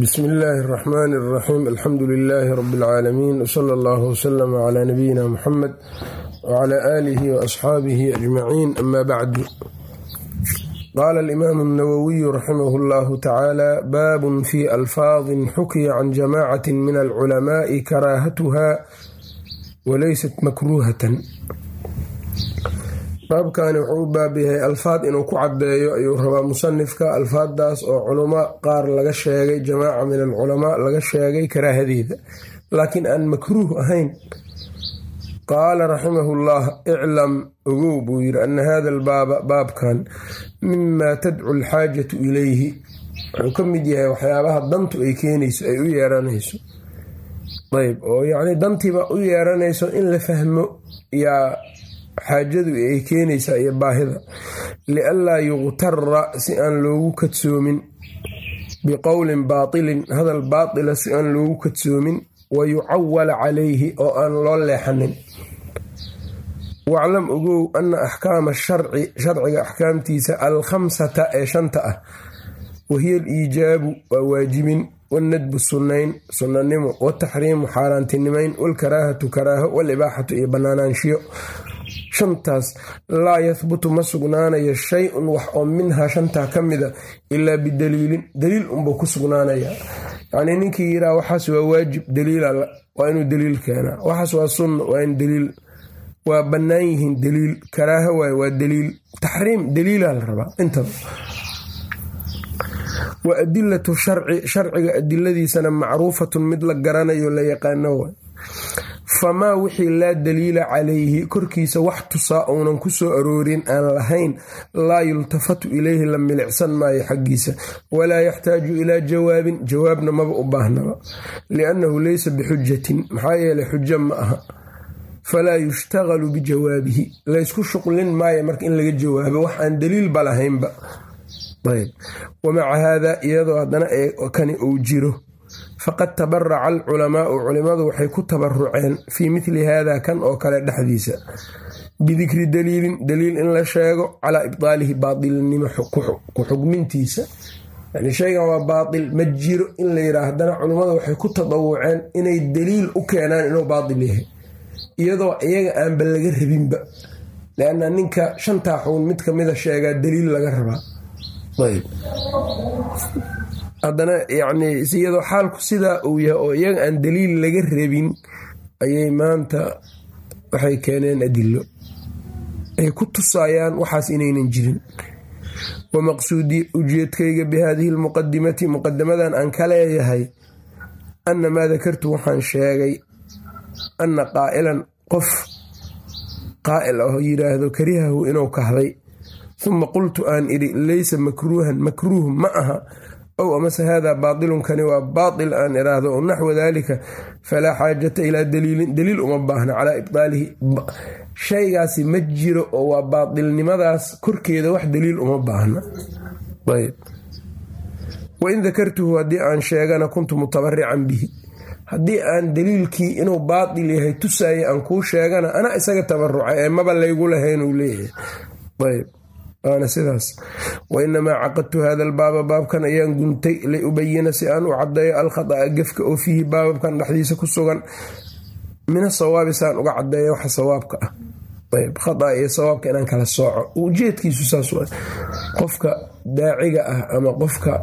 bsmi illaahi اraxmaani اraxiim alxamdu lilaahi rabi اlcaalamiin wsala allahu wslama cla nabiyina muxamed wcla aalihi waasxaabihi ajmaciin ama bacdu qaala alimaamu اnawowiyu raximah اllahu tacaala baabun fi alfaadin xukiya can jamacati min alculamaai karaahatuha walaysat makruuhatan baabkani wuxuu u baab yahay alfaad inuu ku cadeeyo ayuu rabaa musanifka alfaaddaas oo culamo qaar laga sheegay jamaaca min alculamaa laga sheegay karaahadeeda laakiin aan makruuh ahayn qaala raximahullah iclam ogow buu yiri ana hada albaaba baabkan mimaa tadcu alxaajatu ilayhi. Wuxuu ka mid yahay waxyaabaha dantu ay keenayso ay u yeeranayso. Ayb oo yacni dantiiba u yeeranayso in la fahmo yaa xaajadu ay keenaysaa iyo baahida. lianlaa yuqtara si aan loogu kadsoomin biqowlin baatilin hadal baatila si aan loogu kadsoomin wa yucawala calayhi oo aan loo leexanin. waclam ogow ana axkaama sharci sharciga axkaamtiisa alkhamsata ee shanta ah wahiya aliijaabu waa waajibin wanadbu sunnayn sunnanimo wataxriimu xaaraantinimayn walkaraahatu karaaho walibaaxatu iyo banaanaanshiyo shantaas laa yahbutu ma sugnaanayo shay-un wax oo minhaa shantaa ka mida ilaa bidaliilin daliil unbuu ku sugnaanayaa yacnii ninkii yiraa waxaas waa waajib daliil waa inuu daliil keenaa waxaas waa sunna waa in daliil waa bannaan yihiin daliil. Karaaho waay waa daliil taxriim daliilaa la rabaa intaba. Wa adilatu sharci sharciga adiladiisana macruufatun mid la garanayo la yaqaano waay famaa wixii laa daliila calayhi korkiisa wax tusaa uunan ku soo aroorin aan lahayn laa yultafatu ilayhi la milicsan maayo xaggiisa. Walaa yaxtaaju ilaa jawaabin jawaabna maba u baahnaba. Liannahu leysa bixujatin maxaa yeelay xujo ma aha. Falaa yushtaqalu bijawaabihi laysku shuqlin maayo marka in laga jawaabo wax aan daliilba lahaynba. Wamaca haada iyadoo haddana kani uu jiro faqad tabaraca alculamaau culimmadu waxay ku tabaruceen fii midli haada kan oo kale dhexdiisa bidikri daliilin daliil in la sheego calaa ibdaalihi baatilnimo ku xugmintiisa. Yani shaygan waa baatil ma jiro in la yidhaah haddana culimmadu waxay ku tadawuceen inay daliil u keenaan inuu baatil yahay iyadoo iyaga aanba laga rabinba lianna ninka shantaa xugun mid kamida sheegaa daliil laga rabaa haddana yacnii iyadoo xaalku sidaa uu yahay oo iyaga aan daliil laga rabin ayay maanta waxay keeneen adilo ay ku tusayaan waxaas inaynan jirin. Wa maqsuudii ujeedkayga bi haadihi lmuqadimati muqadamadan aan ka leeyahay anna maa dakartu waxaan sheegay anna qaa'ilan qof qaa'il ah oo yidhaahdo karihahu inuu kahday. Uma qultu aan idhi leysa makruuhan makruuh ma aha ow amase haadaa baatilunkani waa baatil aan iraahdo o naxwa daalika falaa xaajata ilaa daliilin daliil uma baahna calaa ibdaalihi shaygaasi ma jiro oo waa baatilnimadaas korkeeda wax daliil uma baahna. Wain dakartuhu haddii aan sheegana kuntu mutabarican bihi. Haddii aan daliilkii inuu baatil yahay tusaaya aan kuu sheegana anaa isaga tabarucay ee maba laygu lahayn uu leeyahay waana sidaas wainamaa caqadtu hada albaaba baabkan ayaan guntay liubayina si aan u cadeeyo alkhada'a gefka oo fiihi baababkan dhexdiisa ku sugan. Min asawaabi saan uga cadeeya waxa sawaabka ah. Khadaa iyo sawaabka inaan kala sooco. Ujeedkiisu saas wa qofka daaciga ah ama qofka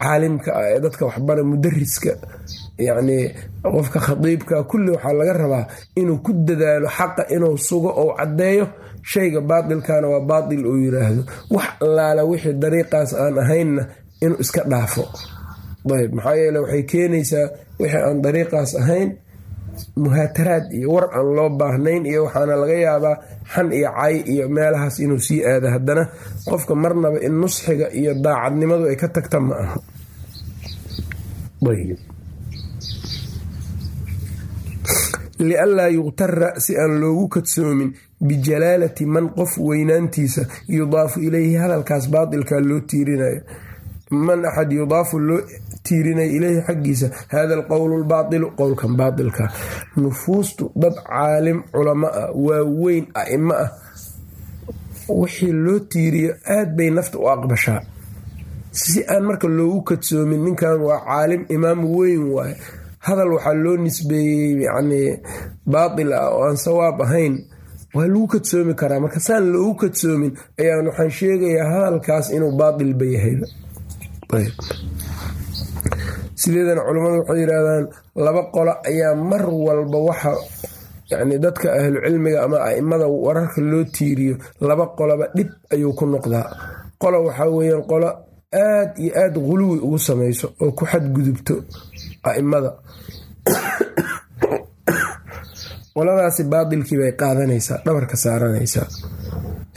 caalimka ah ee dadka waxbara mudariska yacnii qofka khadiibka kulli waxaa laga rabaa inuu ku dadaalo xaqa inuu sugo ou caddeeyo shayga baatilkana waa baatil uu yiraahdo. Wax allaala wixii dariiqaas aan ahaynna inuu iska dhaafo. Ayb maxaa yeele waxay keenaysaa wixii aan dariiqaas ahayn muhaataraad iyo war aan loo baahnayn iyo waxaana laga yaabaa xan iyo cay iyo meelahaas inuu sii aado. Haddana qofka marnaba in nusxiga iyo daacadnimadu ay ka tagta ma aha. Lianlaa yuqtara si aan loogu kadsoomin bijalaalati man qof weynaantiisa yudaafu ilayhi hadalkaas baatilka loo tiirinayo. Man axad yudaafu loo tiirinayo ileyhi xaggiisa hada alqowlu lbaatilu qowlkan baatilka nufuustu dad caalim culamo ah waaweyn a'imo ah wixii loo tiiriyo aad bay nafta u aqbashaa. Si aan marka loogu kadsoomin ninkan waa caalim imaam weyn waaye. Hadal waxaa loo nisbeeyey yacni baatil ah oo aan sawaab ahayn waa lagu kadsoomi karaa. Marka saan loogu kadsoomin ayaan waxaan sheegayaa hadalkaas inuu baatilba yahayba sideedana culammadu waxay yidhaahdaan laba qolo ayaa mar walba waxa yacni dadka ahlu cilmiga ama a'immada wararka loo tiiriyo laba qoloba dhib ayuu ku noqdaa. Qolo waxaa weeyaan qolo aad iyo aad quluwi ugu samayso oo ku xadgudubto a'immada qoladaasi baatilkii bay qaadanaysaa dhabarka saaranaysaa.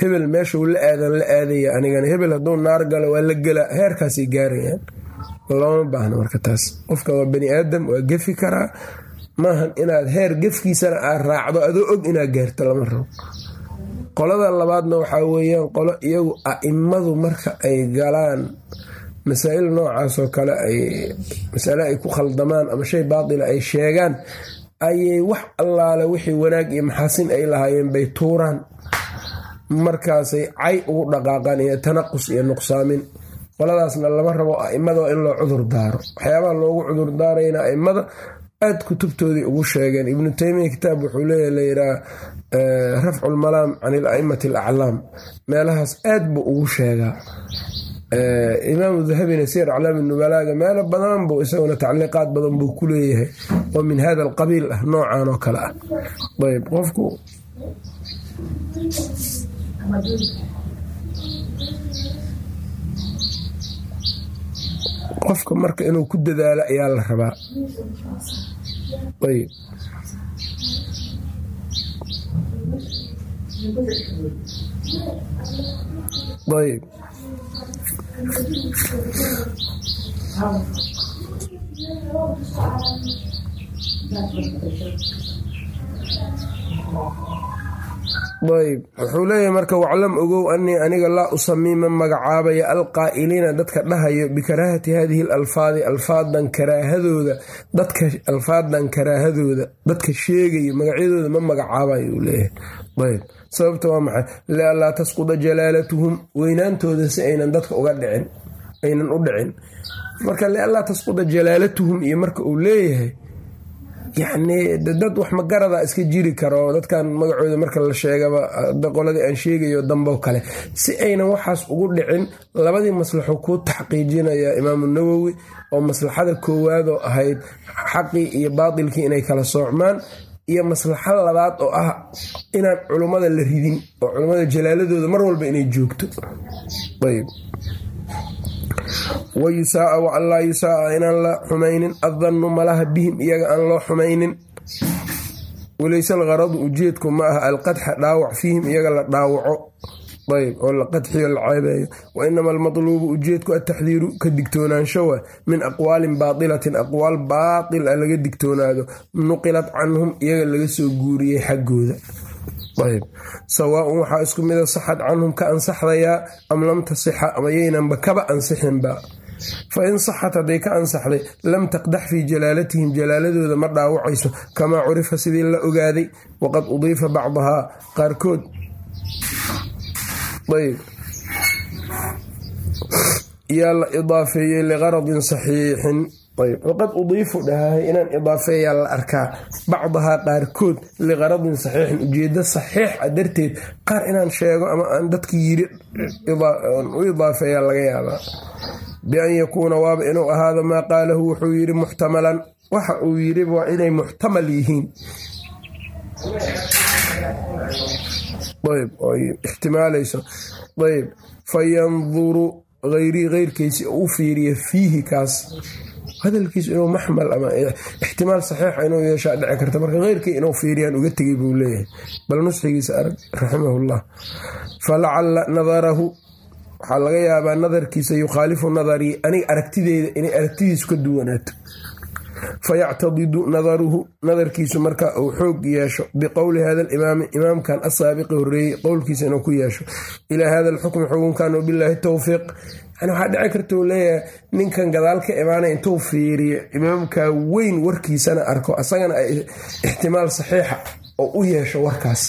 Hebel meeshuu la aadan la aadaya anigana. Hebel hadduu naar galo waa la gelaa heerkaasay gaarayaan. Looma baahno marka taas. Qofka waa bani aadam waa gefi karaa. Maahan inaad heer gefkiisana aad raacdo adoo og inaad gaarto lama rabo. Qolada labaadna waxaa weeyaan qolo iyagu a'immadu marka ay galaan masaa'il noocaasoo kale ay masale ay ku khaldamaan ama shay baatila ay sheegaan ayay wax allaale wixii wanaag iyo maxaasin ay lahaayeen bay tuuraan. Markaasay cay ugu dhaqaaqaan iyo tanaqus iyo nuqsaamin. Qoladaasna lama rabo a'immada waa in loo cudur daaro. Waxyaabaha loogu cudur daarayna a'immada aad kutubtoodii ugu sheegeen. Ibnu teymiya kitaab wuxuu leeya layidhaha rafcu lmalaam can ila'immati alaclaam meelahaas aad buu ugu sheegaa imaamu dahabina sir aclaami nubalaaga meelo badan buu isaguna tacliiqaad badan buu ku leeyahay oo min hada alqabiil ah noocan oo kale ah. Ayb qofku qofka marka inuu ku dadaalo ayaa la rabaa. Ayb ayb ayb wuxuu leeyahay marka waclam ogow anii aniga laa usamii ma magacaabaya alqaa'iliina dadka dhahayo bikaraahati hadihi alalfaadi alfaadan karaahadooda dadka alfaadan karaahadooda dadka sheegayo magacyadooda ma magacaabayo uu leeyahay. Ayb sababta waa maxay? Lianlaa tasquda jalaalatuhum. Weynaantooda si aynan dadka uga dhicin aynan u dhicin. Marka lianlaa tasquda jalaalatuhum iyo marka uu leeyahay yacni dad wax magarada iska jiri karo. Dadkan magacooda marka la sheegaba qoladii aan sheegayo dambo kale. Si aynan waxaas ugu dhicin labadii maslaxo kuu taxqiijinaya imaamu nawowi oo maslaxada koowaadoo ahayd xaqii iyo baatilkii inay kala soocmaan iyo maslaxa labaad oo ah inaan culummada la ridin oo culummada jalaaladooda mar walba inay joogto. Wa an laa yusaaa inaan la xumaynin addannu malaha bihim iyaga aan loo xumaynin. Walayse algaradu ujeedku ma aha alqadxa dhaawac fiihim iyaga la dhaawaco ayb oo la qadxiyo la ceebeeyo wa inama almatluubu ujeedku ataxdiiru ka digtoonaansho wa min aqwaalin baatilatin aqwaal baatil a laga digtoonaado. Nuqilat canhum iyaga laga soo guuriyey xaggooda. Ayb sawaaun waxaa isku mida saxad canhum ka ansaxdayaa am lam tasixa ama yaynanba kaba ansixinba. Fa in saxat hadday ka ansaxday lam taqdax fii jalaalatihim jalaaladooda ma dhaawacayso. Kamaa curifa sidii la ogaaday waqad udiifa bacdahaa qaarkood ayb yaa la idaafeeyey liqaradin saxiixin. Ayb waqad udiifu dhahahay inaan idaafeeyaa la arkaa bacdahaa qaarkood liqaradin saxiixin. Ujeedo saxiix a darteed qaar inaan sheego ama aan dadkii yiri u idaafeeyaa laga yaabaa. Bian yakuuna waaba inuu ahaado maa qaalahu wuxuu yidhi muxtamalan. Waxa uu yidhi waa inay muxtamal yihiin ayb oy ixtimaalayso. Ayb. Fayanduru hayrii heyrkiisi u fiiriya fiihi kaas. Hadalkiisu inuu maxmal ama ixtimaal saxiixa inuu yeeshaa dhici karta. Marka heyrkii inuu fiiriyaan uga tegay buu leeyahay. Bal nusxigiisa arag raximahullah. Falacala nadarahu waxaa laga yaabaa nadarkiisa yukhaalifu nadarii aniga aragtideyda inay aragtidiisu ka duwanaato fayactadidu nadaruhu nadarkiisu marka uu xoog yeesho biqowli hada alimaami imaamkan asaabiqi horeeyey qowlkiisa inuu ku yeesho. ilaa hada alxukmi xukunkan wabilaahi towfiiq yani waxaa dhici karta uu leeyahay ninkan gadaal ka imaanaya intuu fiiriyo imaamka weyn warkiisana arko asagana ay ixtimaal saxiixa oo u yeesho warkaas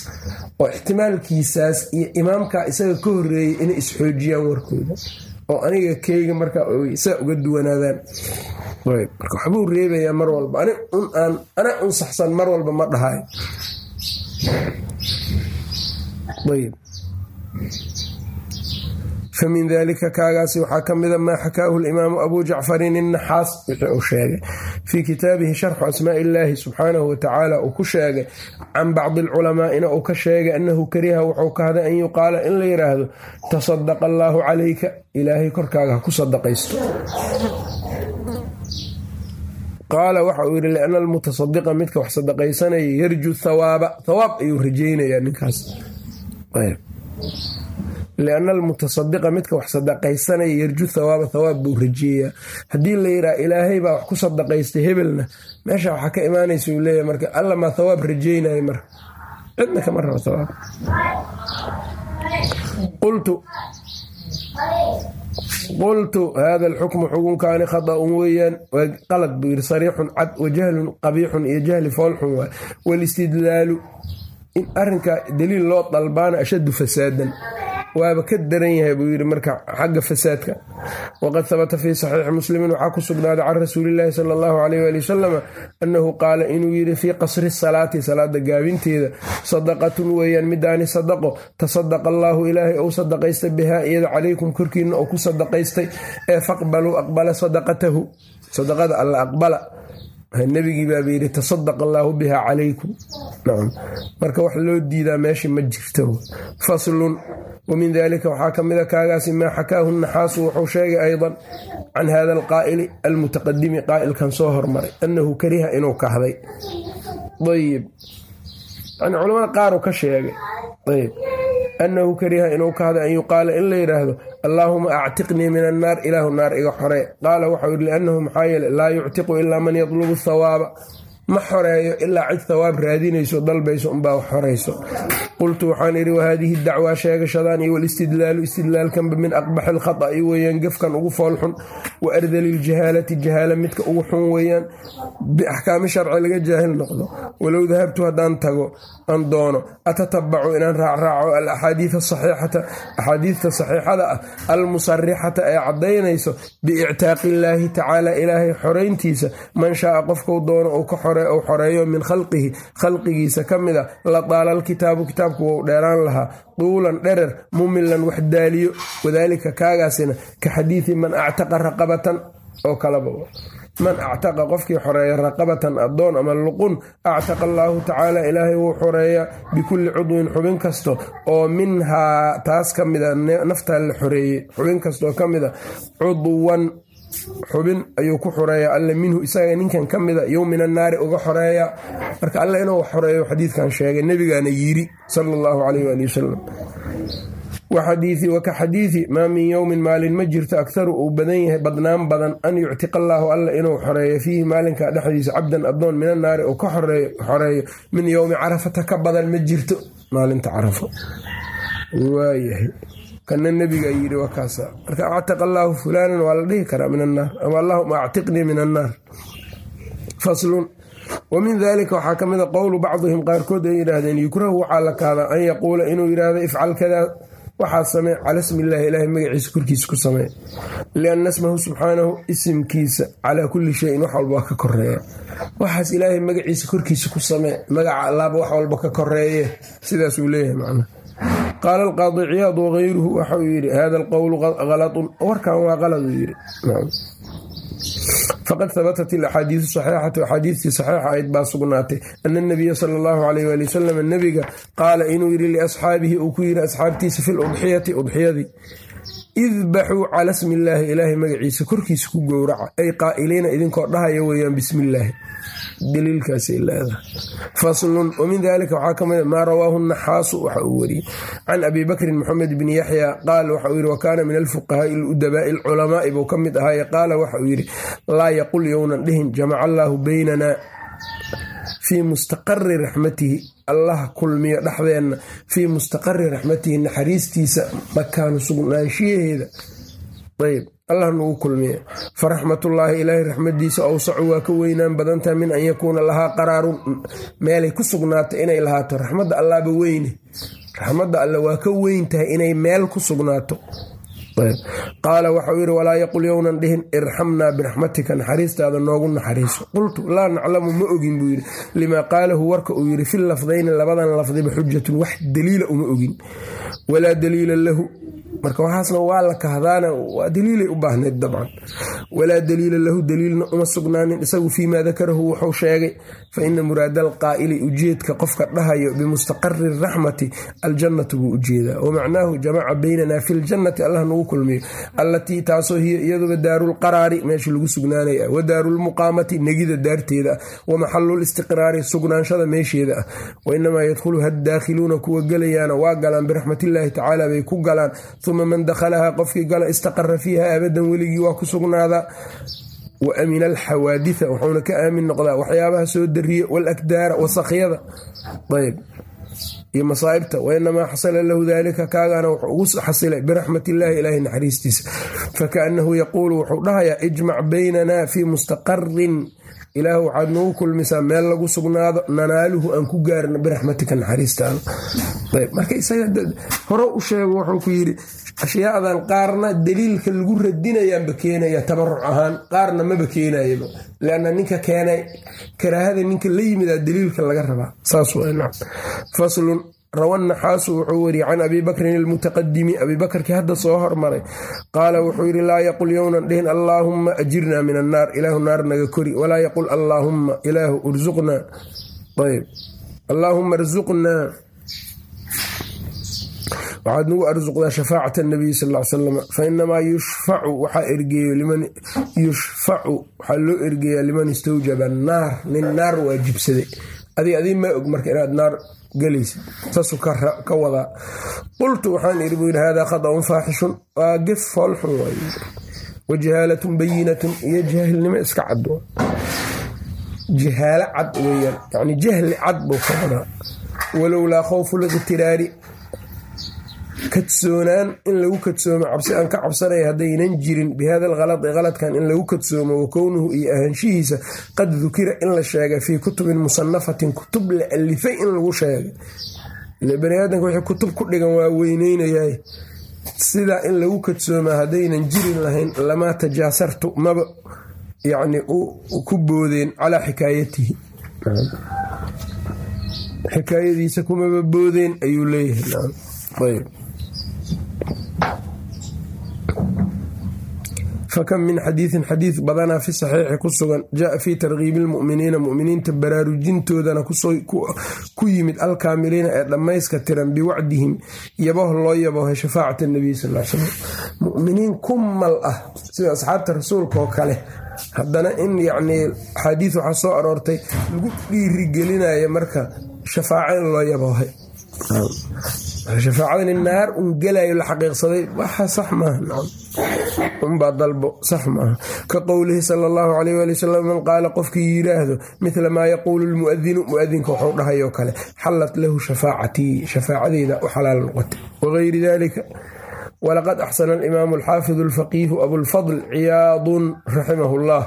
oo ixtimaalkiisaas iyo imaamka isaga ka horeeyey inay isxoojiyaan warkooda oo aniga keyga marka saa uga duwanaadaan. Marka waxbuu reebayaa mar walba. Ana un saxsan mar walba ma dhahayo famin dalika kaagaasi waxaa ka mida maa xakaahu limaamu abu jacfarin innaxaas wixii uu sheegay fii kitaabihi sharxu asmaai illaahi subxaanahu watacaala uu ku sheegay can bacdi alculamaa'ina uu ka sheegay annahu kariha wuxuu kahday an yuqaala in la yidhaahdo tasadaqa allaahu calayka ilaahay korkaaga ha ku sadaqaysto qaala waxa uu yidhi lianna almutasadiqa midka wax sadaqaysanaya yarju thawaaba. Thawaab ayuu rajeynayaa ninkaas lianna almutasadiqa midka wax sadaqaysanaya yarju thawaaba thawaab buu rajeeyaa haddii la yidhaha ilaahay baa wax ku sadaqaystay hebelna meesha waxaa ka imaanaysa uu leeyahy marka alla maa thawaab rajeynaya marka cidna kama rabo thawaab qultu hada alxukmu xukunkaani khata'un weeyaan qalad buu yidhi sariixun cad wa jahlun qabiixun iyo jahli foolxun waay waalistidlaalu in arrinka daliil loo dalbaana ashaddu fasaadan. Waaba ka daran yahay buu yidhi marka xagga fasaadka. Waqad habata fii saxiixi muslimin waxaa ku sugnaaday can rasuulillaahi sala allahu alayh waali wasalam annahu qaala inuu yidhi fii qasri salaati salaada gaabinteeda sadaqatun weeyaan midaani sadaqo tasadaqa allaahu ilaahay ou sadaqaystay bihaa iyada calaykum korkiina oo ku sadaqaystay ee faqbaluu aqbala sadaqatahu. Sadaqada alla aqbala nebigii baaba yidhi tasadaqa allaahu biha calaykum. Marka wax loo diidaa meesha ma jirto. Faslun wamin dalika waxaa ka mida kaagaasi maa xakaahu naxaasu wuxuu sheegay aydan can hada alqaa'ili almutaqadimi qaa'ilkan soo hormaray annahu kariha inuu kahday ayib. Yani culamada qaaru ka sheegay. Ayb annahu kariha inuu kahday an yuqaala in la yidhaahdo allaahuma actiqnii min annaar ilaahu naar iga xoree qaala waxau yidhi liannahu maxaa yeele laa yuctiqu ilaa man yatlubu thawaaba ma xoreeyo ilaa cid thawaab raadinayso dalbayso unbaa wax xorayso. Qultu waxaan idhi wahaadihi dacwaa sheegashadan iyo walistidlaalu istidlaalkanba min aqbaxi alkhata'i weeyaan gefkan ugu foolxun wa ardali ljahaalati jahaala midka ugu xun weeyaan biaxkaami sharci laga jaahil noqdo. Walow dahabtu haddaan tago aan doono atatabacu inaan raacraaco alaxaadiid asaxiixata axaadiidta saxiixada ah almusarixata ee caddaynayso biictaaqi illaahi tacaala ilaahay xorayntiisa man shaaa qofkuu doono uu ka u xoreeyo min khalqihi khalqigiisa ka mida la daala alkitaabu kitaabku wou dheeraan lahaa duulan dherer mumilan wax daaliyo wadaalika kaagaasina ka xadiidi man actaqa raqabatan oo kalaba man actaqa qofkii xoreeya raqabatan addoon ama luqun actaqa allaahu tacaala ilaahay wuu xoreeyaa bikulli cudwin xubin kasto oo minhaa taas ka mida naftaa la xoreeyey xubin kastaoo ka mida cudwan xubin ayuu ku xoreeyaa. Alle minhu isaga ninkan ka mida yow min annaari uga xoreeyaa marka alle inuu xoreeyo xadiidkan sheegay nebigaana yiri sala allahu calayh waali wasalam waka xadiidi maa min yowmin maalin ma jirto akharu uu badan yahay badnaan badan an yuctiqa allaahu alla inuu xoreeyo fiihi maalinka dhexdiisa cabdan addoon min annaari uu ka xoreeyo min yowmi carafata ka badan ma jirto maalinta carafo waayahay kana nebiga yidhi waa kaasa. Marka actaqa allaahu fulaanan waa la dhihi karaa min annaar ama allahuma actiqnii min annaar faslun. Wa min dalika waxaa ka mida qowlu bacdihim qaarkood ay yidhaahdeen yukrahu waxaa la kaadaa an yaquula inuu yidhaahdo ifcal kadaa. Waxaa samee cala smi illaahi ilaahay magaciisa korkiisa ku samee. Lianna smahu subxaanahu isimkiisa calaa kulli shayin wax walba waa ka koreeya waxaas ilaahay magaciisa korkiisa ku samee magaca allaaba wax walba ka koreeye sidaas uu leeyahay macna qaala alqaadi ciyaad wagayruhu waxa uu yidhi hada alqowlu halatun warkan waa qaladuu yidhi faqad habatat ilaxaadiisu saxiixatu axaadiistii saxiixa ayd baa sugnaatay ana anabiya sala allahu alayh waali wasalam nebiga qaala inuu yidhi liasxaabihi uu ku yidhi asxaabtiisa fi ludxiyati udxiyadii idbaxuu cala smi illaahi ilaahay magaciisa korkiisa ku gowraca ay qaa'iliina idinkoo dhahaya weeyaan bismi daliilkaasay leedahay. Faslun wamin dalika waxaa ka mida maa rawaahu naxaasu waxa uu wariyey can abi bakrin moxamed bni yaxya qaal waxa uu yidhi wa kaana min alfuqahaai aludabaa'i alculamaai buu ka mid ahaaye qaala waxa uu yidhi laa yaqul yownan dhihin jamaca allaahu baynana fii mustaqari raxmatihi. Allah kulmiyo dhexdeenna fii mustaqari raxmatihi naxariistiisa makaanu sugnaanshiyaheeda. Ayb allah nagu kulmiye. Faraxmatullaahi ilaahay raxmadiisa awsacu waa ka weynaan badantaha min an yakuuna lahaa qaraarun meelay ku sugnaato inay lahaato. Raxmadda allaaba weyne. Raxmadda alle waa ka weyn tahay inay meel ku sugnaato. Qaala waxau yidhi walaa yaqul yownan dhihin irxamnaa biraxmatika naxariistaada noogu naxariiso. Qultu laa naclamu ma ogin buu yidhi. Limaa qaalahu warka uu yidhi fi lafdayni labadan lafdiba xujatun wax daliila uma ogin. Walaa daliila lahu marka waxaasna waa la kahdaana waa daliilay u baahnayd dabcan. Walaa daliila lahu daliilna uma sugnaanin. Isagu fiimaa dakarahu wuxuu sheegay fa ina muraada alqaa'ili ujeedka qofka dhahayo bimustaqari raxmati aljannatu buu u jeedaa wamacnaahu jamaca baynanaa fi ljannati allah nagu kulmiyo. Allatii taasoo hiya iyaduba daarulqaraari meesha lagu sugnaanaya. Wa daarulmuqaamati negida daarteeda. Ah wa maxalulistiqraari sugnaanshada meesheeda. Ah wainamaa yadkhuluha daakhiluuna kuwa gelayaana waa galaan biraxmatiillaahi tacaala bay ku galaan. Uma man dakhalahaa qofkii gala istaqara fiiha abadan weligii waa ku sugnaadaa wa amina alxawaaditha wuxuuna ka aamin noqdaa waxyaabaha soo dariya walakdaara wasakhyada ayb iyo masaa'ibta wainamaa xasala lahu dalika kaagaana wuxuu ugu xasilay biraxmat illaahi ilaahi naxariistiisa fakaannahu yaquulu wuxuu dhahayaa ijmac baynana fii mustaqarin ilaah waxaad noogu kulmisaa meel lagu sugnaado nanaaluhu aan ku gaarno biraxmatika naxariistaada u sheego wuxuu ku yidhi ashyaadan qaarna daliilka lagu radinayaanba keenaya tabaruc ahaan qaarna maba keenayaba leanna ninka keenay karaahada ninka la yimidaa daliilka laga rabaa. Saas rawa naxaasu wuxuu wariyey can abi bakrin ilmutaqadimi abiibakarkii hadda soo hormaray qaala wuxuu yidhi laa yaqul yownan dhihin allaahumma ajirnaa min annaar ilaahu naar naga kori walaa yaqul allaahumma ilaahu ursuqnaa ayb allaahumma arsuqnaa waxaad nagu arsuqdaa shafaacat nabiy sal salam fa inamaa yushfacu waxaa ergeeyo liman yushfacu waxaa loo ergeeyaa liman istawjaba annaar nin naar waajibsaday adig adii ma og marka inaad naar galaysid saasuu ka wadaa. Qultu waxaan iri buu yidhi haadaa khadaun faaxishun. Waa gef foolxun waay. Wa jahaalatun bayinatun iyo jaahilnimo iska cad jahaalo cad weyaan yani jahli cad buu ka wadaa. Walowlaa khawfu liqtiraari kadsoonaan in lagu kadsoomo cabsi aan ka cabsanaya haddaynan jirin bihada alkhaladi qaladkan in lagu kadsoomo wa kownuhu iyo ahaanshihiisa qad dukira in la sheegay fii kutubin musanafatin kutub la alifay in lagu sheegay. Ile baniaadanka wixii kutub ku dhigan waa weyneynayaay. Sidaa in lagu kadsoomaa haddaynan jirin lahayn lamaa tajaasartu maba yacni ku boodeen calaa xikaayatihi. Xikaayadiisa kumaba boodeen ayuu leeyahay fakam min xadiidin xadiid badanaa fi saxiixi ku sugan jaa fii tarkiibi lmu'miniina mu'miniinta baraarujintoodana ku yimid alkaamiliina ee dhammayska tiran biwacdihim yabaho loo yabaho shafaacat nabiy sal l slam mu'miniin kumal ah sida asxaabta rasuulka oo kale haddana in yacnii axaadiis waxaa soo aroortay lagu dhiirigelinaya marka shafaaco in loo yabahay shafaacadani naar un gelayo la xaqiiqsaday waxa sax maaha unbaa dalbo sax maaha ka qowlihi sala allahu calayh waali wasalam man qaala qofkii yidhaahdo midla maa yaquulu lmu'adinu mu'adinka wuxuu dhahayoo kale xallat lahu shafaacatii shafaacadeyda u xalaal noqotay wagayri dalika walaqad axsana alimaamu alxaafidu alfaqiihu abulfadl ciyaadun raximahu llah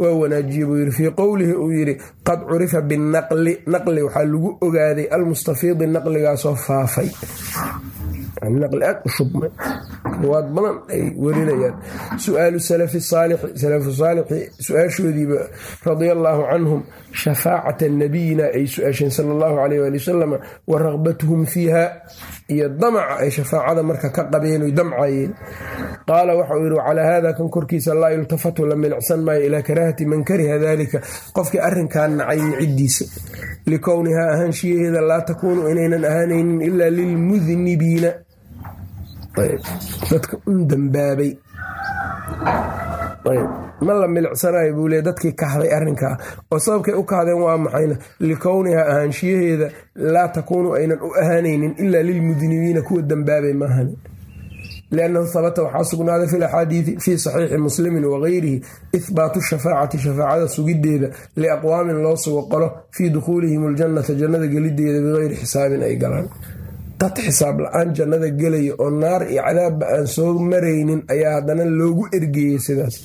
waa wanaajiye buu yidhi fii qowlihi uu yidhi qad curifa binaqli. Naqli waxaa lagu ogaaday almustafiidi naqligaasoo faafay naqli aad u ruwaad badan ay werinayaan su'aalu salafu saalixi su'aashoodiiba radia allaahu canhum shafaacata nabiyina ay su'aasheen sala allahu calayh waali wasalam wa ragbatuhum fiiha iyo damaca ay shafaacada marka ka qabeen oy damcayeen qaala waxauu yidhi wacalaa haada kan korkiisa laa yultafatu la milicsan maayo ilaa karaahati man kariha dalika qofkii arrinkan nacay ciddiisa likownihaa ahaanshiyaheeda laa takuunu inaynan ahaanaynin ilaa lilmudnibiina dadka un dambaabay. Ma la milicsanayo buu le dadkii kahday arrinkaa oo sababkay u kahdeen waa maxayna likownihaa ahaanshiyaheeda laa takuunu aynan u ahaanaynin ilaa lilmudnibiina kuwa dambaabay maahan liannahu habata waxaa sugnaaday fi laxaadiidi fii saxiixi muslimin wagayrihi ihbaatu shafaacati shafaacada sugideeda liaqwaamin loo sugo qolo fii dukhuulihim aljannata jannada gelideeda bigayri xisaabin ay galaan dad xisaab la'aan jannada gelaya oo naar iyo cadaabba aan soo maraynin ayaa haddana loogu ergeeyey sidaas.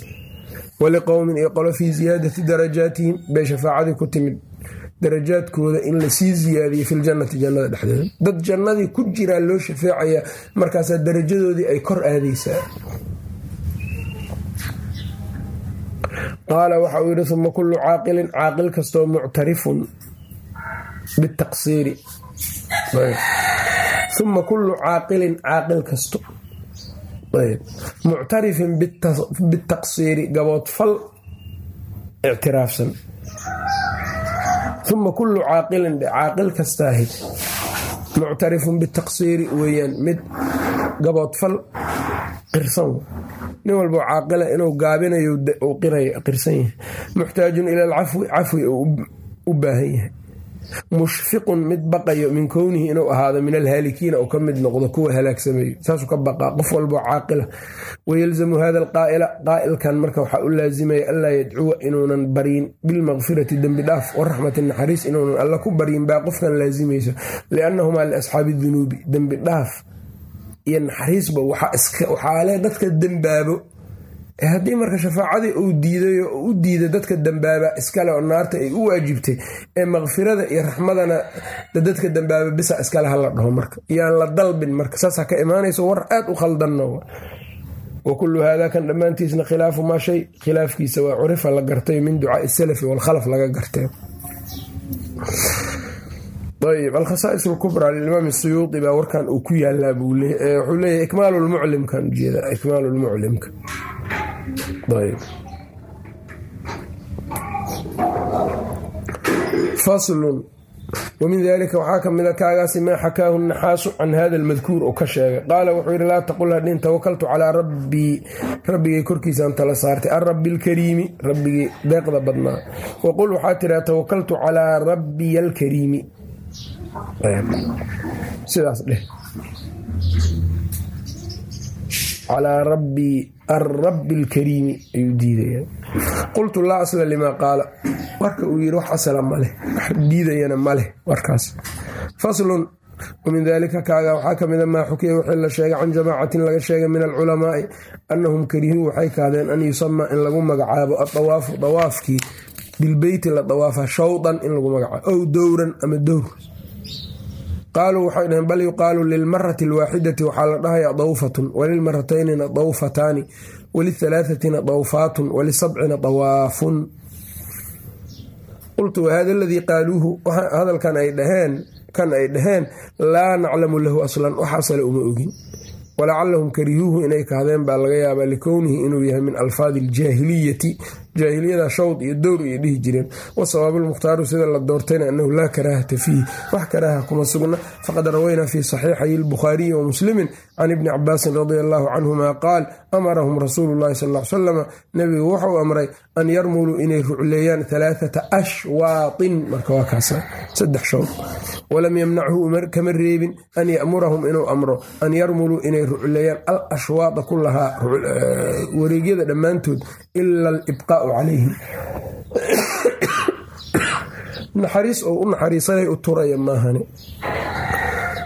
Waliqowmin iyo qolo fii siyaadati darajaatihim bay shafaacadii ku timid. Darajaadkooda in la sii ziyaadiyo filjannati jannada dhexdeeda. Dad jannadii ku jiraa loo shafeecayaa markaasaa darajadoodii ay kor aadaysaa. Qaala waxa uu yidhi uma kullu caaqilin caaqil kastoo muctarifun bitaqsiiri uma kullu caaqilin caaqil kasto muctarifin bitaqsiiri gaboodfal ictiraafsan uma kullu caaqilin caaqil kastaahi muctarifun bitaqsiiri weeyaan mid gaboodfal qirsan nin walbo caaqila inuu gaabinayo uu qirsan yahay muxtaajun ila alcafwi cafwi u baahan yahay mushfiqun mid baqayo min kownihi inuu ahaado min alhaalikiina uu ka mid noqdo kuwa halaagsamayo saasuu ka baqaa qof walboo caaqila. Wayalzamu hada alqaa'ila qaa'ilkan marka waxaa u laasimaya anlaa yadcuwa inuunan baryin bilmaqfirati dembi dhaaf waraxmati naxariis inuunan alla ku baryin baa qofkan laasimayso liannahumaa liasxaabi dunuubi dembi dhaaf iyo naxariisba waxaa le dadka dembaabo haddii marka shafaacadii uu diiday oo u diiday dadka dambaaba iskale oo naarta ay u waajibtay ee makfirada iyo raxmadana dadka dambaaba bisa iskale hala dhaho marka. Iyaan la dalbin marka. Saasa ka imaanayso war aad u khaldanna wa kullu haadaa kan dhammaantiisna khilaafu maa shay khilaafkiisa waa curifa la gartay min ducaai salafi walkhalaf laga gartay. Ayb alkhasaais lkubraa lilimaam suyuudi baa warkan uu ku yaalaa wuxuu leeyahy ikmaal lmuclimkan ujeeda ikmaal lmuclimka wamin dalika waxaa ka mida kaagaasi maa xakaahu naxaasu can hada almadkuur oo ka sheegay. Qaala wuxuu yidhi laa taqul hadhin tawakaltu calaa rabbii rabbigay korkiisaan tala saartay. Alrabbi alkariimi. Rabbigii deeqda badnaa. Waqul waxaa tiraa tawakaltu calaa rabbiya alkariimi. Sidaas calaa rabbi alrabbi alkariimi ayuu diidaya qultu laa asla limaa qaala warka uu yidhi wax asala maleh wax diidayana maleh warkaas faslun wamin dalika kaaga waxaa ka mida maa xukiya wixii la sheegay can jamaacatin laga sheegay min alculamaai annahum karihuu waxay kaadeen an yusamaa in lagu magacaabo adawaafu dawaafkii bilbeyti la dawaafa shawdan in lagu magacaabo ow dowran ama dowr qaaluu waxay dhaheen bal yuqaalu lilmarati alwaaxidati waxaa la dhahaya dawfatun. Walilmarataynina dawfataani walihalaahatina dawfaatun walisabcina dawaafun. Qultu wahada aladii qaaluuhu hadalkan ay dhaheen kan ay dhaheen laa naclamu lahu aslan wax asale uma ogin. Walacalahum karihuuhu inay kahdeen baa laga yaabaa likownihi inuu yahay min alfaadi aljaahiliyati jaahiliyada shawd iyo dowr ay dhihi jireen. Wasawaabu lmukhtaaru sida la doortayna annahu laa karaahata fiihi wax karaaha kuma sugna. Faqad rawaynaa fii saxiixay lbukhaariyi wa muslimin can ibni cabaasin radia allaahu canhuma qaal amarahum rasuulu llahi sal l salama nebigu wuxuu amray an yarmuluu inay rucleeyaan alaaata ashwaatin. Marka waa kaasa saddex shawd. Walam yamnachu kama reebin an yamurahum inuu amro an yarmuluu inay rucleeyaan al ashwaada kulahaa wareegyada dhammaantood ila alibqaau calayhim. Naxariis oo u naxariisanay u turaya maahane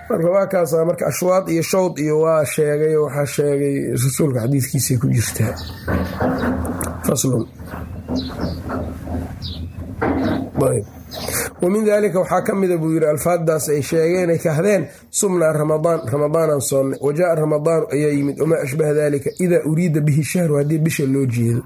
marka waa kaasa marka ashwaad iyo shawd iyo waa sheegay waxaa sheegay rasuulka xadiiskiisay ku jirtaa faslun. Wamin dalika waxaa ka mida buu yidhi alfaadaas ay sheegeen ay kahdeen sumnaa ramadaan ramadaanaan soonnay wajaaa ramadaanu ayaa yimid wamaa ashbaha dalika idaa uriida bihi shahru haddii bisha loo jeedo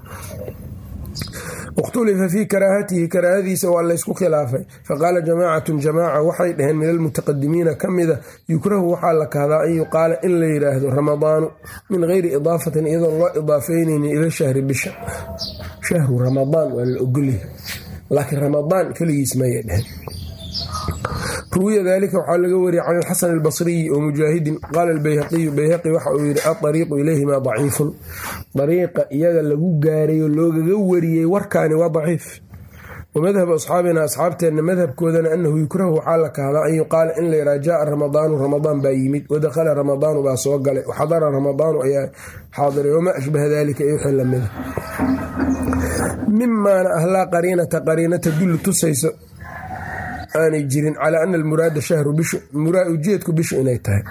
ikhtulifa fii karaahatihi karaahadiisa waa laysku khilaafay faqaala jamaacatun jamaaca waxay dhaheen min almutaqadimiina ka mida yukrahu waxaa la kahdaa an yuqaala in la yidhaahdo ramadaanu min geyri idaafatin iyadoon loo idaafeynaynin ila shahri bisha shahru ramadaan waa la ogolyahay laakiin ramadaan keligiis mayay dheheen ruwiya dalika waxaa laga wariyay can alxasan albasriyi oo mujaahidin. Qaala albayhaqiyu bayhaqi waxa uu yidhi adariiqu ilayhima daciifun. Dariiqa iyaga lagu gaarayo loogaga wariyey warkaani waa daciif. Wamadhabu asxaabina asxaabteenna madhabkoodana anahu yukrahu waxaa la kahdaa an yuqaala in la yidhaha jaaa ramadaanu ramadaan baa yimid wadakhala ramadaanu baa soo galay waxadara ramadaanu ayaa xaadiray wamaa ashbaha dalika iyo wixii lamida mimaana ahlaa qariinata qariinata dulli tusayso aanay jirin calaa ana almuraada shahru bishu ujeedku bishu inay tahay.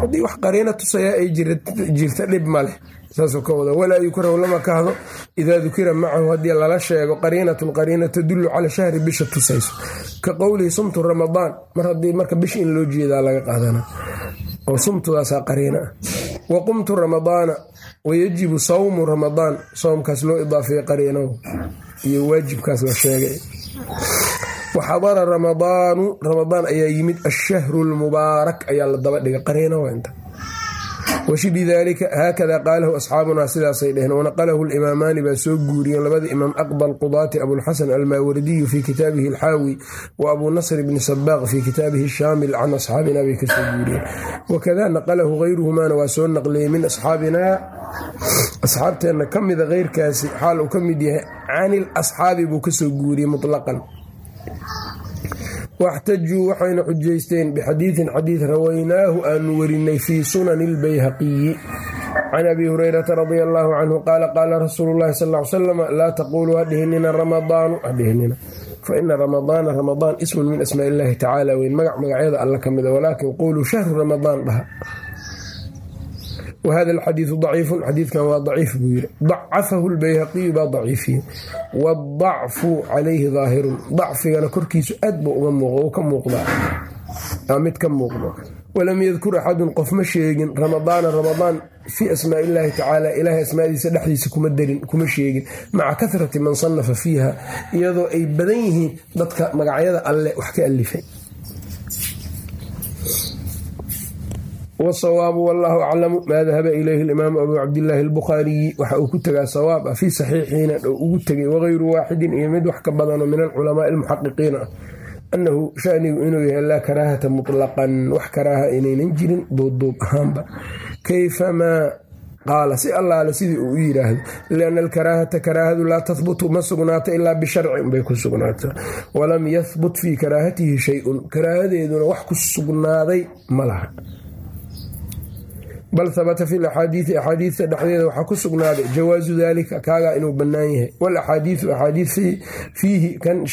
Haddii wax qariina tusayaa ay jirta dhib ma leh. Saasuu ka wada walaa yukrahu lama kahdo. Idaa dukira macahu haddii lala sheego qariinatun qariina tadullu cala shahri bisha tusayso. Ka qowlihi sumtu ramadaan mar haddii marka bisha in loo jeedaa laga qaadana. Oo sumtudaasaa qariina. Wa qumtu ramadaana wayajibu sawmu ramadaan soomkaas loo idaafeeye qariinahu iyo waajibkaas la sheegay. Waxadara ramadaanu ramadaan ayaa yimid ashahru lmubaarak ayaa la daba dhigay qariina washibi daalika haakada qaalahu asxaabunaa sidaasay dheheen wanaqalahu limaamaani baa soo guuriyeen labada imaam aqda alqudaati abulxasan almaawardiyu fii kitaabihi alxaawi wa abuu nasr bni sabaaq fii kitaabihi shaamil can asxaabina bay ka soo guuriyeen wakada naqalahu hayruhumaana waa soo naqliyey min asxaabinaa asxaabteenna ka mida keyrkaasi xaal uu ka mid yahay cani lasxaabi buu ka soo guuriyey mutlaqan waxtajuu waxayna xujaysteen bixadiidin xadiid rawaynaahu aanu warinay fii sunani اlbayhaqiyi can abi hurayrata radia allaahu canhu qaala qaala rasuulu llahi sal l salam laa taquuluu hadhihinina ramadaanu hadhihinina faina ramadaana ramadaan ismun min asmaa illahi tacaala weyn magac magacyada alla ka mida walaakin quuluu shahru ramadaan dhaha whada alxadiidu daciifun xadiidkan waa daciif buu yiri dacafahu lbayhaqiyu baa daciifiye waadacfu calayhi daahirun dacfigana korkiisu aad buu ka muuqdaa mid ka muuqdo walam yadkur axadun qof ma sheegin ramadaana ramadaan fii asmaa illaahi tacaala ilaahay asmaadiisa dhexdiisa kuma darin kuma sheegin maca kahrati man sanafa fiiha iyadoo ay badan yihiin dadka magacyada alle wax ka alifay wsawaabu wallahu aclamu maa dahaba ilayhi alimaamu abuu cabdillaahi albukhaariyi waxa uu ku tegaa sawaab ah fii saxiixiina oo ugu tegay wagayru waaxidin iyo mid wax ka badanoo min alculamaai almuxaqiqiina ah annahu shanigu inuu yahay laa karaahata mutlaqan wax karaaha inaynan jirin duubduub ahaanba kayfamaa qaala si allaale sidii uu u yiraahdo lianna alkaraahata karaahadu laa tahbutu ma sugnaato ilaa bisharci unbay ku sugnaataa walam yahbut fii karaahatihi shay-un karaahadeeduna wax ku sugnaaday ma laha bal habata fi laxaadiidi axaadiidta dhexdeeda waxaa ku sugnaaday jawaasu dalika kaagaa inuu bannaan yahay. Walaxaadiidu axaadiid fiihi kan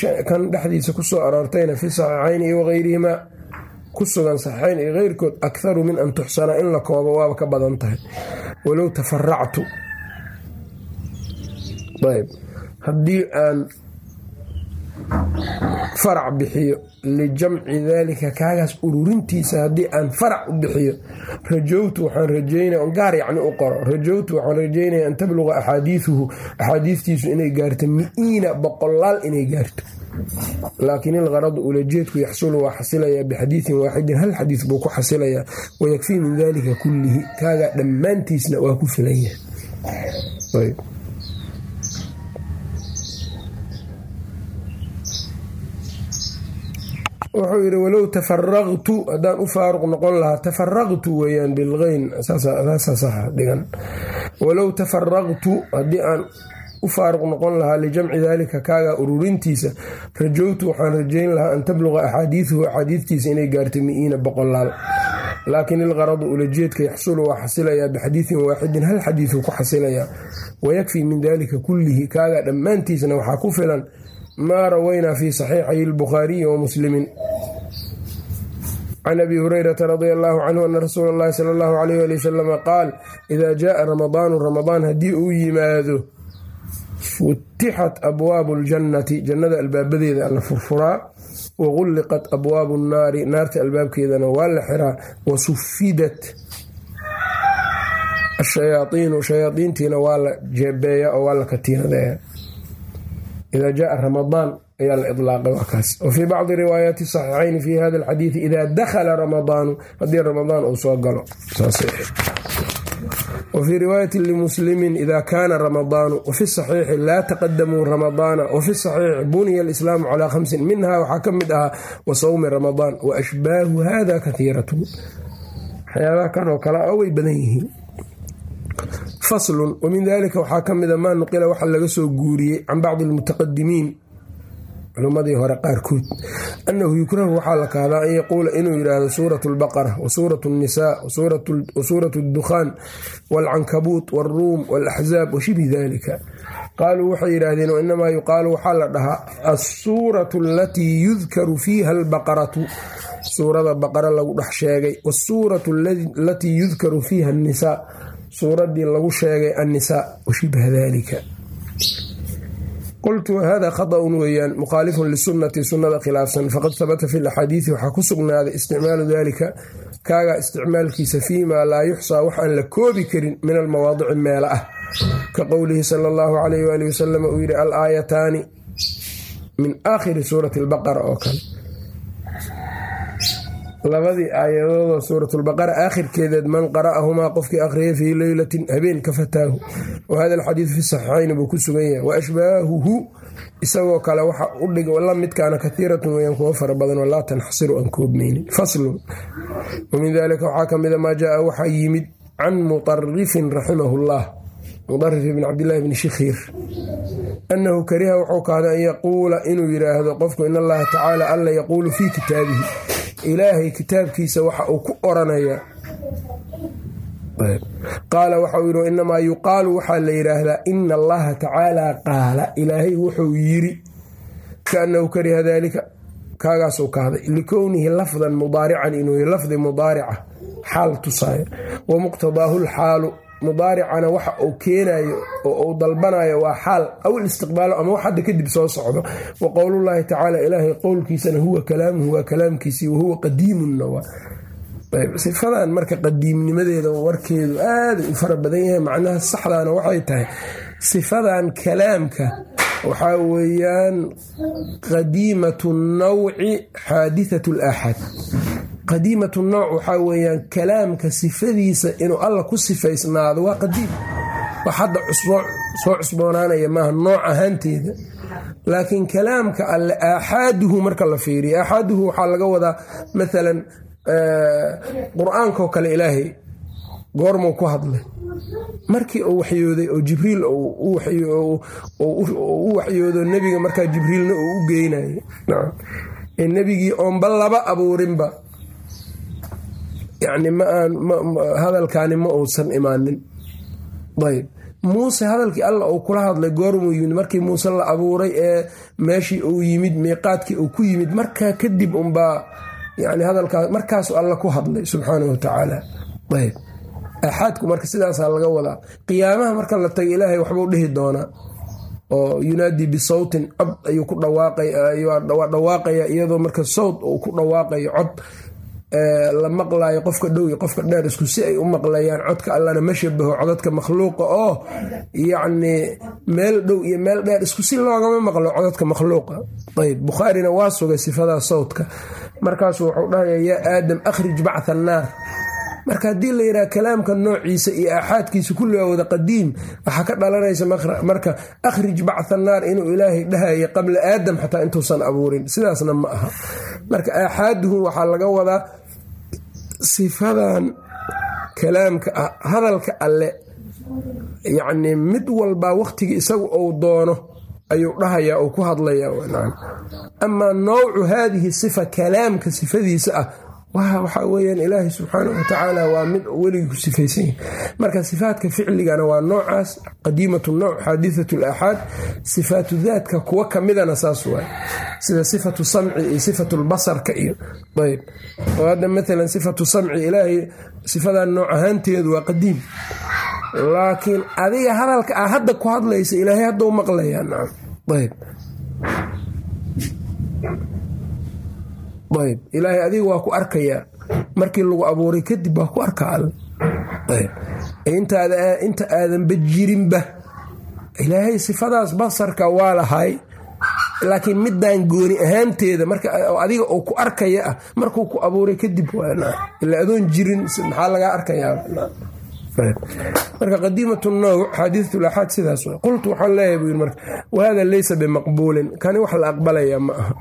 dhexdiisa ku soo aroortayna fi saxiixayn iyo wagayrihimaa ku sugan saxiixayn iyo keyrkood akharu min an tuxsana in la koobo waaba ka badan tahay. Walow tafaractu haddii aan farac bixiyo lijamci daalika kaagaas ururintiisa haddii aan farac u bixiyo. Rajowtu waxaan rajeynaya gaar yacni u qoro. Rajowtu waxaan rajeynaya an tabluqa axaadiiuhu axaadiistiisu inay gaarto mi-iina boqolaal inay gaarto. Laakiin ilqaradu ulajeedku yaxsulu waa xasilayaa bixadiidin waaxidin hal xadiid buu ku xasilayaa. Wayakfii min daalika kullihi kaagaa dhammaantiisna waa ku filan wuxuu yidhi walow tafaraqtu haddaan u faaruq noqon lahaa tafaraqtu weyaan bilgeyn dhigan. Walow tafaraqtu haddii aan u faaruq noqon lahaa lijamci daalika kaaga ururintiisa rajowtu waxaan rajayn lahaa an tabluqa axaadiiduhu axaadiidtiisa inay gaarto mi-iina boqolaal laakiin ilqaradu ulajeedka yaxsulu waa xasilayaa bixadiidin waaxidin hal xadiidu ku xasilayaa. Wayakfii min dalika kullihi kaaga dhammaantiisna waxaa ku filan maa rawaynaa fi saxiixay albukhaariyi wa muslimin. Can abi hurayrata radia allahu canhu ana rasuula allahi sala allahu alayh ali wasalama qaal idaa jaaa ramadaanu ramadaan haddii uu yimaado futixat abwaabu ljannati jannada albaabadeeda la furfuraa wagulliqat abwaabu nnaari naarta albaabkeedana waa la xiraa wa sufidat ashayaaiinu shayaadiintiina waa la jeebeeya oo waa la katiinadeeya ida jaaa ramadaan ayaa la ilaaqay waa kaas wa fii bacdi riwaayaati saxiixayn fi hada alxadiidi ida dakhala ramadaanu haddii ramadaan uu soo galo wa fii riwaayati limuslimin ida kaana ramadaanu wafi saxiixi laa taqadamuu ramadaana wafi saxiixi buniya alislaamu calaa khamsin minha waxaa ka mid ahaa wa sawmi ramadaan wa ashbaahu hada kahiiratu waxyaabaha kan oo kale way badan yihiin faslun wa min dalika waxaa ka mida maa nuqila waxa laga soo guuriyey can bacdi almutaqadimiin culummadii hore qaarkood. Annahu yukrahu waxaa la kahdaa an yaquula inuu yidhaahdo suuratu albaqara wa suuratu alnisaa wa suuratu addukhaan waalcankabuut waaruum waalaxzaab wa shibhi dalika qaaluu waxay yidhaahdeen wainamaa yuqaalu waxaa la dhahaa alsuuratu alatii yudkaru fiiha albaqaratu. Suurada baqara lagu dhex sheegay wasuuratu alatii yudkaru fiiha annisaa suuradii lagu sheegay annisaa washibha dalika qultu hada khaطأun weeyaan mukhaalifun lisunati sunnada khilaafsan. Faqad habata fi laxaadiidi waxaa ku sugnaaday isticmaalu dalika kaaga isticmaalkiisa fiima laa yuxsaa wax aan la koobi karin min almawaadici meela ah. Ka qowlihi sala allahu alayh wali wasalam uu yidhi al aayataani min aakhiri suurati albaqara oo kale labadii aayadoodoo suuratulbaqara aakhirkeedeed man qara'ahumaa qofkii akhriyay fii leylatin habeen ka fataahu. Wa hada alxadiidu fi saxiixayni buu ku sugan yahay. Wa ashbaahuhu isagoo kale waxa udhig la midkaana kaiiratun weyaan kuwa fara badan oo laa tanxasiru aan koobmaynin faslun. Wa min dalika waxaa ka mida maa jaa waxaa yimid can mutarifin raximahu llah mudarif ibn cabdillahi bni shikhiir annahu kariha wuxuu kahday an yaquula inuu yidhaahdo qofku in allaha tacaala alla yaquulu fii kitaabihi ilaahay kitaabkiisa waxa uu ku oranaya. Qaala waxau yidhi inamaa yuqaalu waxaa la yidhaahdaa ina allaha tacaala qaala. Ilaahay wuxuu yiri kaanahu kariha daalika kaagaasuu kahday likownihi lafdan mudaarican inuu lafdi mudaarica xaal tusaayo. Wa muqtadaahu lxaalu mudaaricana waxa uu keenayo oo uu dalbanayo waa xaal aw istiqbaalo ama wax hadda kadib soo socdo. Wa qowlullaahi tacaala ilaahay qowlkiisana huwa kalaamuhu waa kalaamkiisii wahuwa qadiimunna waa. Sifadan marka qadiimnimadeeda warkeedu aaday u fara badan yahay macnaha saxdaana waxay tahay sifadan kalaamka. Waxaa weeyaan qadiimatu nawci xaadithatu laaxaad qadiimatu nawc waxaa weeyaan kalaamka sifadiisa inuu alla ku sifaysnaado waa qadiim. Wax hadda soo cusboonaanaya maaha nooc ahaanteeda. Laakiin kalaamka alle aaxaaduhu marka la fiiriyo aaxaaduhu waxaa laga wadaa maalan qur'aankoo kale ilaahay goormuu ku hadlay. Markii uu waxyooday oo jibriil u waxyoodo nebiga markaa jibriilna uu u geynayo nebigii oonba laba abuurinba aan hadalkaani ma uusan imaanin. Ayb muuse hadalkii alla uu kula hadlay goormuu yimid. Markii muuse la abuuray ee meeshii uu yimid miiqaadkii uu ku yimid markaa kadib unbaa yani hadalkaas markaasu alla ku hadlay subxaanahu watacaala ayb aaxaadku marka sidaasaa laga wadaa. Qiyaamaha marka la tago ilaahay waxbuu dhihi doonaa oo yunaadii bisawtin cod ayuu ku dhawaaqaya iyadoo marka sawt uu ku dhawaaqayo cod la maqlayo qofka dhow iyo qofka dheer isku si ay u maqlayaan codka allana ma shabaho codadka makhluuqa oo yacni meel dhow iyo meel dheer isku si loogama maqlo codadka makhluuqa. Ayb bukhaarina waa sugay sifadaa sawtka markaasu wuxuu dhahaya yaa aadam akhrij bactha annaar. Marka haddii la yidhaha kalaamka noociisa iyo aaxaadkiisa kulligaa wada qadiim waxaa ka dhalanaysa marka akhrij bactha annaar inuu ilaahay dhahaya qabla aadam xataa intuusan abuurin. Sidaasna ma aha. Marka aaxaaduhu waxaa laga wadaa sifadan kalaamka ah hadalka alle yacnii mid walbaa waqtigii isagu uu doono ayuu dhahayaa uu ku hadlaya amaa nawcu haadihi sifa kalaamka sifadiisa ah waxaa weyaan ilaahi subxaanahu watacaala waa mid weligii ku sifaysan yahy marka sifaadka ficligana waa noocaas qadiimatu nawc xaadithatu laaxaad sifaatu daadka kuwa kamidana saas waay sida sifatu samci iyo sifatu lbasarka iyo ayb oo hadda maalan sifatu samci ilaahay sifadan nooc ahaanteedu waa qadiim. Laakiin adiga hadalka a hadda ku hadlaysa ilaahay haddau maqlayaa nacam. Ayb ayb. Ilaahay adiga waa ku arkayaa markii lagu abuuray kadib waa ku arkaa inta aadanba jirinba ilaahay sifadaas basarka waa lahay. Laakiin midaan gooni ahaanteeda adiga oo ku arkaya ah markuu ku abuuray kadib ila adoon jirin maxaa lagaa arkayaa marka qadiimat nawc xaadiiat laxaad sidaas qultu waxaan leeyahay buu yiri marka wahada laysa bimaqbuulin kani wax la aqbalaya ma aha.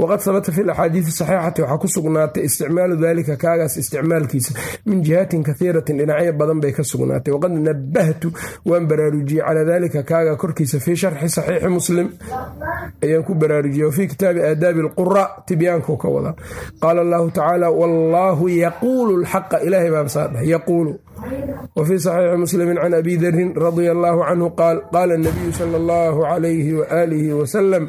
Waqad habata fi laxaadiidi saxiixati waxaa ku sugnaatay isticmaalu dalika kaagaas isticmaalkiisa. Min jihatin kahiiratin dhinacyo badan bay ka sugnaatay. Waqad nabahtu waan baraarujiyey calaa dalika kaaga korkiisa fii sharxi saxiixi muslim. Ayaan ku baraarujiyey wafii kitaabi aadaabi alqura tibyaanku ka wada. Qaala allahu tacaala wallaahu yaquulu lxaqa ilaahay baasaa dhahay yaquulu wfii saxiixi muslimi can abi darin radia allaahu canhu qaal qaala nabiyu sala allahu calayhi waaalihi wasalam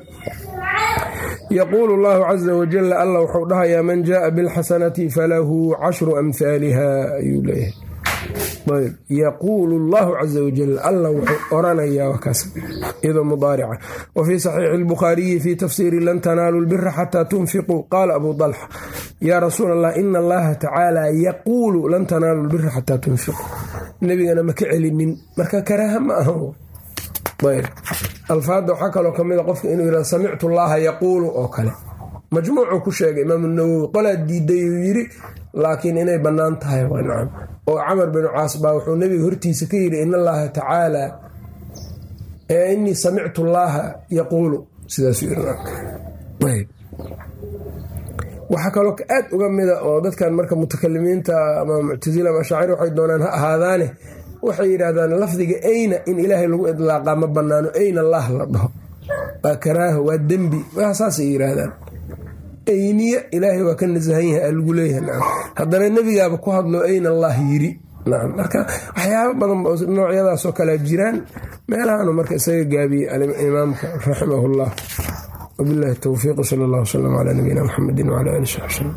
yaquulu allahu caza wajala alla wuxuu dhahayaa man jaaa bilxasanati falahu cashru amhaaliha ayuu leeyahay yaquulu allahu caza wajal alla wuxuu oranayaa wakaas iyadoo mudaarica. Wa fii saxiixi albukhaariyi fii tafsiiri lan tanaalu lbira xataa tunfiquu qaala abu dalxa yaa rasuul allah ina allaha tacaala yaquulu lan tanaalu lbira xataa tunfiquu nebigana ma ka celinin marka karaaha ma ahan alfaadda waxaa kaloo kamida qofka inuu yihah samictu llaha yaquulu oo kale. Majmuucuu ku sheegay imaamu nawowi qolaa diiday uu yiri laakiin inay bannaan tahay oo camar binu caas baa wuxuu nebiga hortiisa ka yidhi in allaha tacaala inii samictu llaaha yaquulu. Waxaa kaloo aad uga mida oo dadkan marka mutakalimiinta ama muctasila ama ashaacir waxay doonaan ha ahaadaane waxay yidhaahdaan lafdiga ayna in ilaahay lagu idlaaqaa ma bannaano ayna allah la dhaho. Waa karaaho waa dembi saasay yidhaahdaan ayniye ilaahay waa ka nasahan yahay lagu leeyahay. Haddana nebigaaba ku hadlo ayna allah yiri marka waxyaaba badan noocyadaasoo kalea jiraan. Meelahaanu marka isaga gaabiyey imaamka raximah llah wabilahi towfiiq sal allah wslam calaa nabiyina mxamedi wcala ali saxbi slm